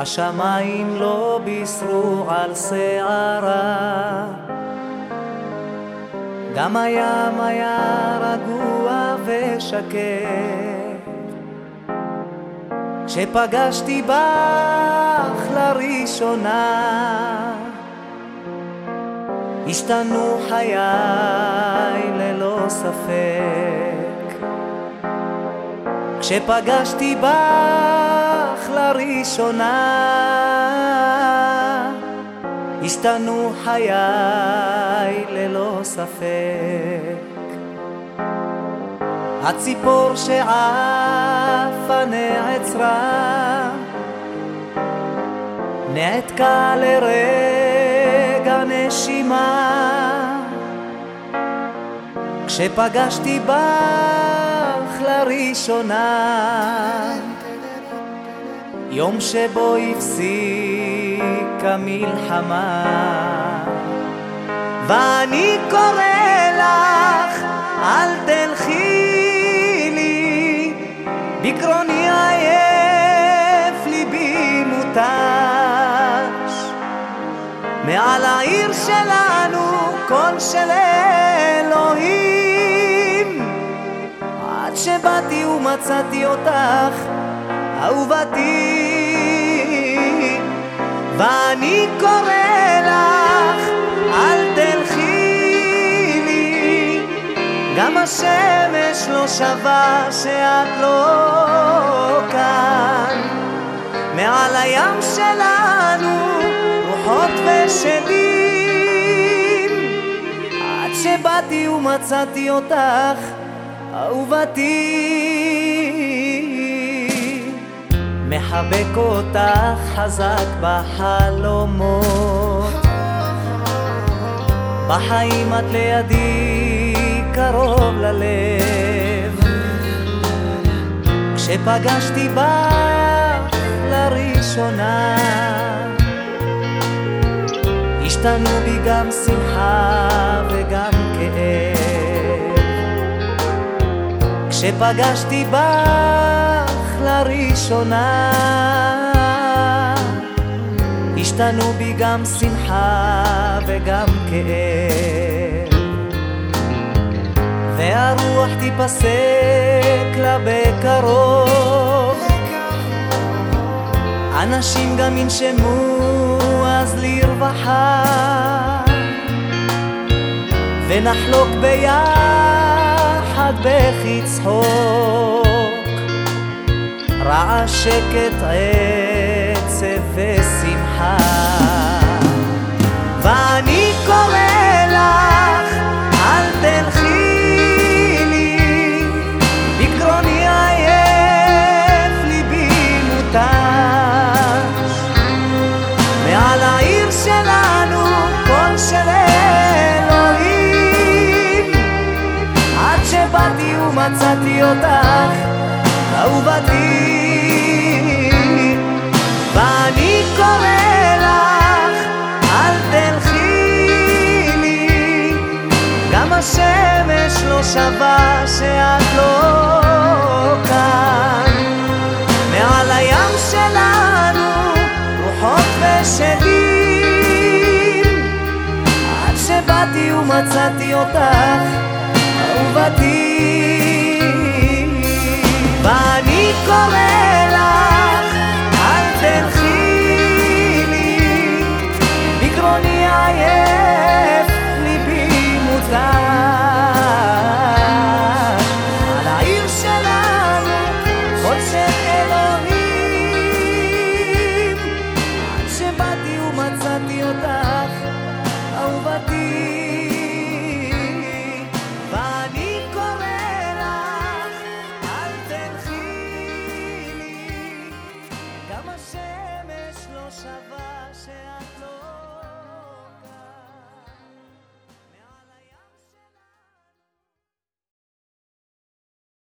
השמיים לא בישרו על שערה. גם הים היה רגוע ושקט. כשפגשתי בך לראשונה השתנו חיי ללא ספק. כשפגשתי בך לראשונה השתנו חיי ללא ספק. הציפור שעפה נעצרה נעתקה לרגע נשימה. כשפגשתי בך לראשונה יום שבו הפסיקה מלחמה. ואני קורא לך אל תלכי לי בקרוני עייף ליבי מותש. מעל העיר שלנו קול של אלוהים. עד שבאתי ומצאתי אותך אהובתי ואני קורא לך אל תלכי לי. גם השמש לא שווה שאת לא כאן. מעל הים שלנו רוחות ושדים עד שבאתי ומצאתי אותך אהובתי מחבק אותך חזק בחלומות. בחיים את לידי קרוב ללב. כשפגשתי בך לראשונה השתנו בי גם שמחה וגם כאב כשפגשתי בך לראשונה. השתנו בי גם שמחה וגם כאב. והרוח תיפסק לה בקרוב. אנשים גם ינשמו אז לרווחה. ונחלוק ביחד בכי צחוק רעש שקט עצב ומצאתי אותך אהובתי. ואני קורא לך אל תלכי לי. גם השמש לא שווה שאת לא ושדים. עד שבאתי ומצאתי אותך אהובתי. ואני קורא